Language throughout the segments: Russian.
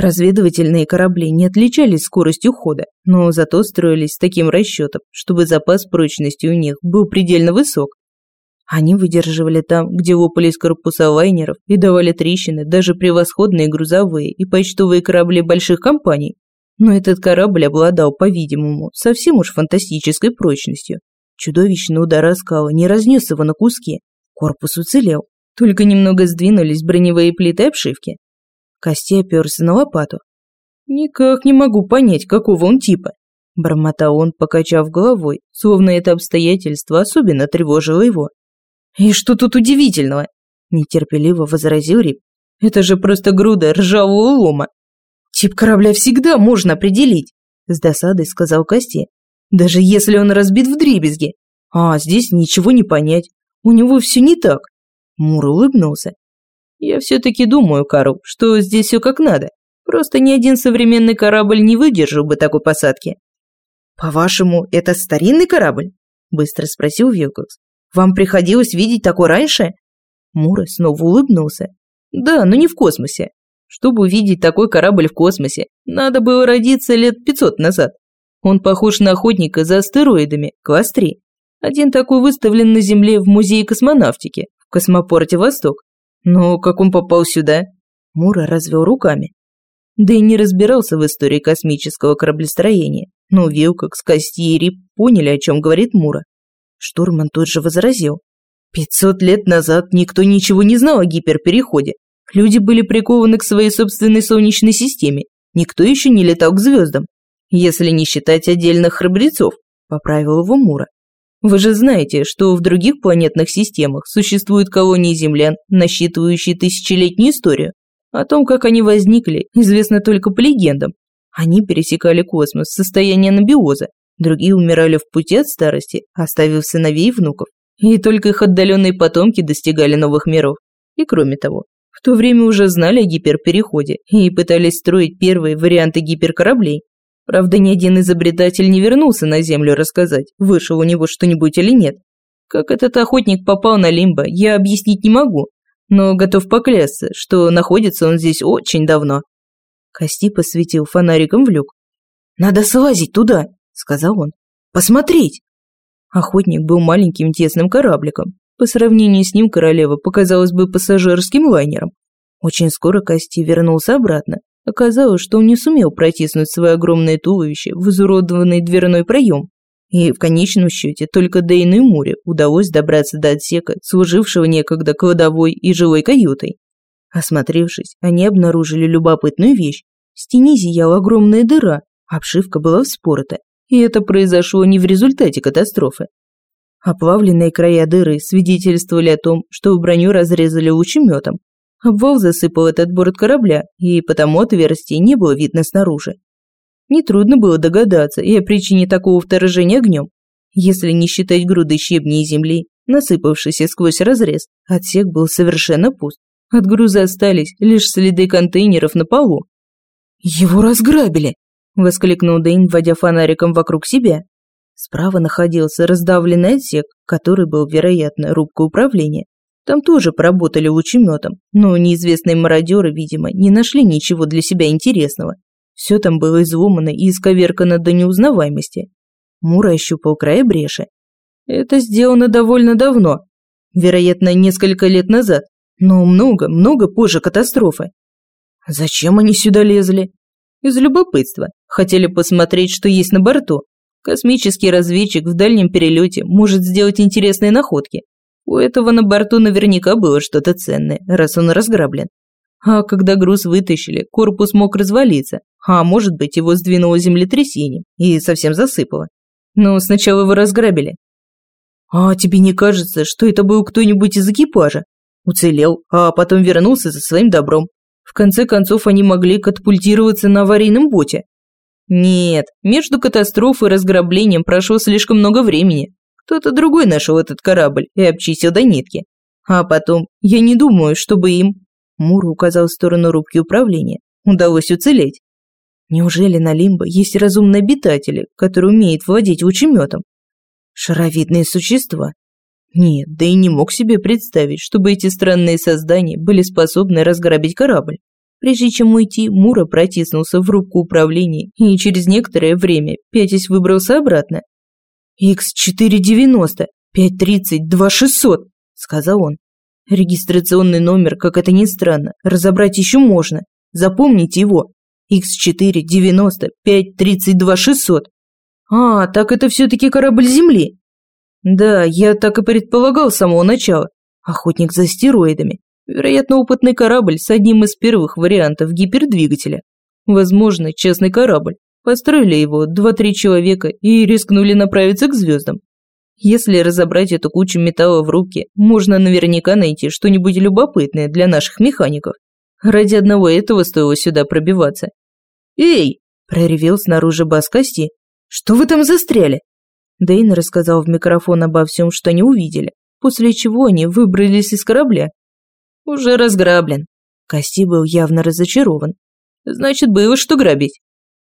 Разведывательные корабли не отличались скоростью хода, но зато строились с таким расчетом, чтобы запас прочности у них был предельно высок. Они выдерживали там, где лопались корпуса лайнеров и давали трещины даже превосходные грузовые и почтовые корабли больших компаний. Но этот корабль обладал, по-видимому, совсем уж фантастической прочностью. Чудовищный удар о скалы не разнес его на куски. Корпус уцелел. Только немного сдвинулись броневые плиты обшивки. Кости оперся на лопату. «Никак не могу понять, какого он типа», – бормотал он, покачав головой, словно это обстоятельство особенно тревожило его. «И что тут удивительного?» – нетерпеливо возразил Рип. «Это же просто груда ржавого лома. Тип корабля всегда можно определить», – с досадой сказал Кости. «Даже если он разбит в дребезги. А здесь ничего не понять. У него все не так». Мур улыбнулся. «Я все-таки думаю, Карл, что здесь все как надо. Просто ни один современный корабль не выдержал бы такой посадки». «По-вашему, это старинный корабль?» – быстро спросил Вилкокс. Вам приходилось видеть такое раньше?» Мура снова улыбнулся. «Да, но не в космосе. Чтобы увидеть такой корабль в космосе, надо было родиться лет 500 назад. Он похож на охотника за астероидами, класс 3. Один такой выставлен на Земле в Музее космонавтики, в космопорте Восток. Но как он попал сюда?» Мура развел руками. Да и не разбирался в истории космического кораблестроения, но Вилкокс, Кости и Рип поняли, о чем говорит Мура. Штурман тут же возразил. «Пятьсот лет назад никто ничего не знал о гиперпереходе. Люди были прикованы к своей собственной солнечной системе. Никто еще не летал к звездам. Если не считать отдельных храбрецов», – поправил его Мура. «Вы же знаете, что в других планетных системах существуют колонии землян, насчитывающие тысячелетнюю историю. О том, как они возникли, известно только по легендам. Они пересекали космос в состоянии анабиоза, Другие умирали в пути от старости, оставив сыновей и внуков. И только их отдаленные потомки достигали новых миров. И кроме того, в то время уже знали о гиперпереходе и пытались строить первые варианты гиперкораблей. Правда, ни один изобретатель не вернулся на Землю рассказать, вышел у него что-нибудь или нет. Как этот охотник попал на Лимбо, я объяснить не могу, но готов поклясться, что находится он здесь очень давно. Кости посветил фонариком в люк. «Надо слазить туда!» сказал он. «Посмотреть!» Охотник был маленьким тесным корабликом. По сравнению с ним королева показалась бы пассажирским лайнером. Очень скоро Кости вернулся обратно. Оказалось, что он не сумел протиснуть свое огромное туловище в изуродованный дверной проем. И в конечном счете только Дейну и Муре удалось добраться до отсека, служившего некогда кладовой и жилой каютой. Осмотревшись, они обнаружили любопытную вещь. В стене зияла огромная дыра, обшивка была вспорота, и это произошло не в результате катастрофы. Оплавленные края дыры свидетельствовали о том, что броню разрезали лучеметом. Обвал засыпал этот борт корабля, и потому отверстий не было видно снаружи. Нетрудно было догадаться и о причине такого вторжения огнем. Если не считать груды щебней и земли, насыпавшейся сквозь разрез, отсек был совершенно пуст. От груза остались лишь следы контейнеров на полу. «Его разграбили!» – воскликнул Дэйн, вводя фонариком вокруг себя. Справа находился раздавленный отсек, который был, вероятно, рубкой управления. Там тоже поработали лучеметом, но неизвестные мародеры, видимо, не нашли ничего для себя интересного. Все там было изломано и исковеркано до неузнаваемости. Мура ощупал край бреши. Это сделано довольно давно, вероятно, несколько лет назад, но много, много позже катастрофы. Зачем они сюда лезли? Из любопытства. Хотели посмотреть, что есть на борту. Космический разведчик в дальнем перелете может сделать интересные находки. У этого на борту наверняка было что-то ценное, раз он разграблен. А когда груз вытащили, корпус мог развалиться, а может быть его сдвинуло землетрясением и совсем засыпало. Но сначала его разграбили. А тебе не кажется, что это был кто-нибудь из экипажа? Уцелел, а потом вернулся за своим добром. В конце концов, они могли катапультироваться на аварийном боте. Нет, между катастрофой и разграблением прошло слишком много времени. Кто-то другой нашел этот корабль и обчистил до нитки. А потом, я не думаю, чтобы им... Мур указал в сторону рубки управления. Удалось уцелеть. Неужели на Лимбо есть разумные обитатели, которые умеют владеть лучеметом? Шаровидные существа. Нет, да и не мог себе представить, чтобы эти странные создания были способны разграбить корабль. Прежде чем уйти, Мура протиснулся в рубку управления и через некоторое время, пятясь, выбрался обратно. «Х490, 530, 2600», — сказал он. «Регистрационный номер, как это ни странно, разобрать еще можно. Запомните его. Х490, 530, 2600». «А, так это все-таки корабль Земли». «Да, я так и предполагал с самого начала. Охотник за стероидами. Вероятно, опытный корабль с одним из первых вариантов гипердвигателя. Возможно, частный корабль. Построили его два-три человека и рискнули направиться к звездам. Если разобрать эту кучу металла в руки, можно наверняка найти что-нибудь любопытное для наших механиков. Ради одного этого стоило сюда пробиваться. «Эй!» – проревел снаружи бас Кости. «Что вы там застряли?» Дейн рассказал в микрофон обо всем, что они увидели, после чего они выбрались из корабля уже разграблен. Кости был явно разочарован. Значит, было что грабить.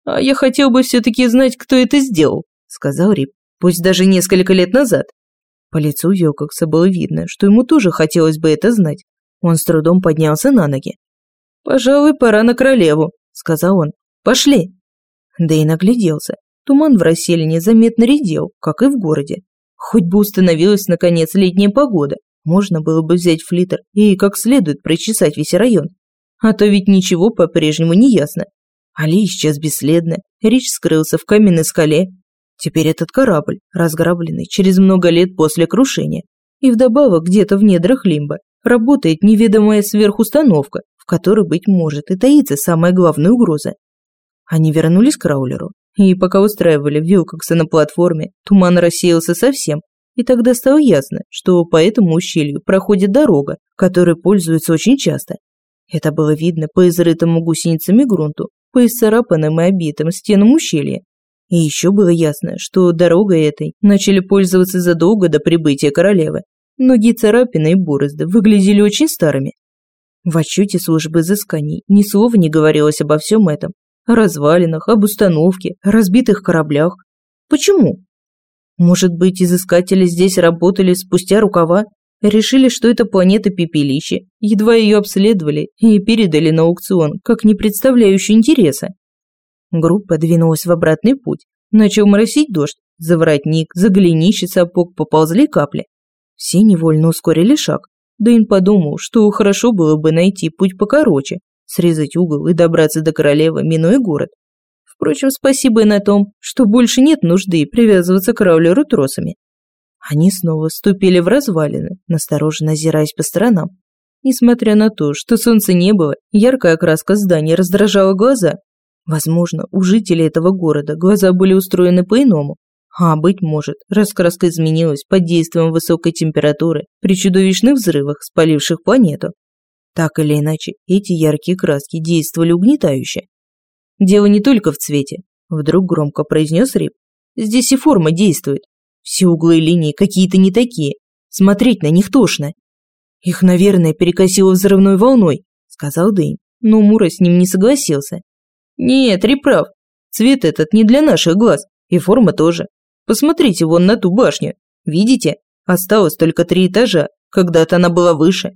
А я хотел бы все-таки знать, кто это сделал, сказал Рип, пусть даже несколько лет назад. По лицу Йококса было видно, что ему тоже хотелось бы это знать. Он с трудом поднялся на ноги. «Пожалуй, пора на королеву», — сказал он. «Пошли». Да и нагляделся. Туман в расселине заметно редел, как и в городе. Хоть бы установилась, наконец, летняя погода, можно было бы взять флитер и как следует прочесать весь район. А то ведь ничего по-прежнему не ясно. Али исчез бесследно, Рич скрылся в каменной скале. Теперь этот корабль, разграбленный через много лет после крушения. И вдобавок где-то в недрах Лимба работает неведомая сверхустановка, в которой, быть может, и таится самая главная угроза. Они вернулись к Краулеру, и пока устраивали Вилкокса на платформе, туман рассеялся совсем, и тогда стало ясно, что по этому ущелью проходит дорога, которой пользуются очень часто. Это было видно по изрытому гусеницами грунту, по исцарапанным и обитым стенам ущелья. И еще было ясно, что дорогой этой начали пользоваться задолго до прибытия королевы. Многие царапины и борозды выглядели очень старыми. В отчете службы изысканий ни слова не говорилось обо всем этом. О развалинах, об установке, разбитых кораблях. Почему? Может быть, изыскатели здесь работали спустя рукава? Решили, что это планета пепелище, едва ее обследовали и передали на аукцион, как не представляющий интереса. Группа двинулась в обратный путь. Начал моросить дождь, за воротник, за голенище сапог поползли капли. Все невольно ускорили шаг. Дэйн подумал, что хорошо было бы найти путь покороче, срезать угол и добраться до королевы, минуя город. Впрочем, спасибо и на том, что больше нет нужды привязываться к Раулеру тросами. Они снова ступили в развалины, настороженно озираясь по сторонам. Несмотря на то, что солнца не было, яркая окраска зданий раздражала глаза. Возможно, у жителей этого города глаза были устроены по-иному. А, быть может, раскраска изменилась под действием высокой температуры при чудовищных взрывах, спаливших планету. Так или иначе, эти яркие краски действовали угнетающе. Дело не только в цвете, вдруг громко произнес Рип. Здесь и форма действует. Все углы и линии какие-то не такие. Смотреть на них тошно. Их, наверное, перекосило взрывной волной, сказал Дэйн, но Мура с ним не согласился. Нет, Рип прав. Цвет этот не для наших глаз, и форма тоже. Посмотрите вон на ту башню. Видите? Осталось только три этажа, когда-то она была выше.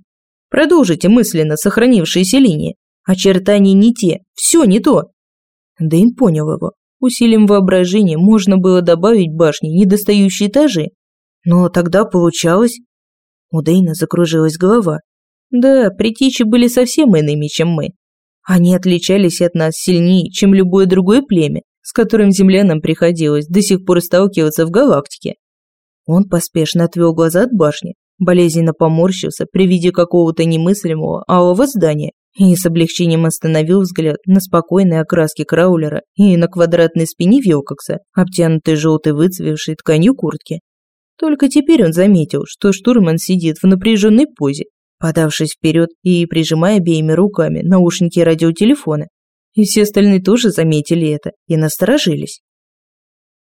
Продолжите мысленно сохранившиеся линии. Очертания не те, все не то. Дэйн понял его. Усилием воображения можно было добавить башне недостающие этажи. Но тогда получалось... У Дэйна закружилась голова. Да, притечи были совсем иными, чем мы. Они отличались от нас сильнее, чем любое другое племя, с которым землянам приходилось до сих пор сталкиваться в галактике. Он поспешно отвел глаза от башни, болезненно поморщился при виде какого-то немыслимого алого здания, и с облегчением остановил взгляд на спокойной окраске краулера и на квадратной спине Вилкокса, обтянутой желтой выцвевшей тканью куртки. Только теперь он заметил, что штурман сидит в напряженной позе, подавшись вперед и прижимая обеими руками наушники радиотелефона. И все остальные тоже заметили это и насторожились.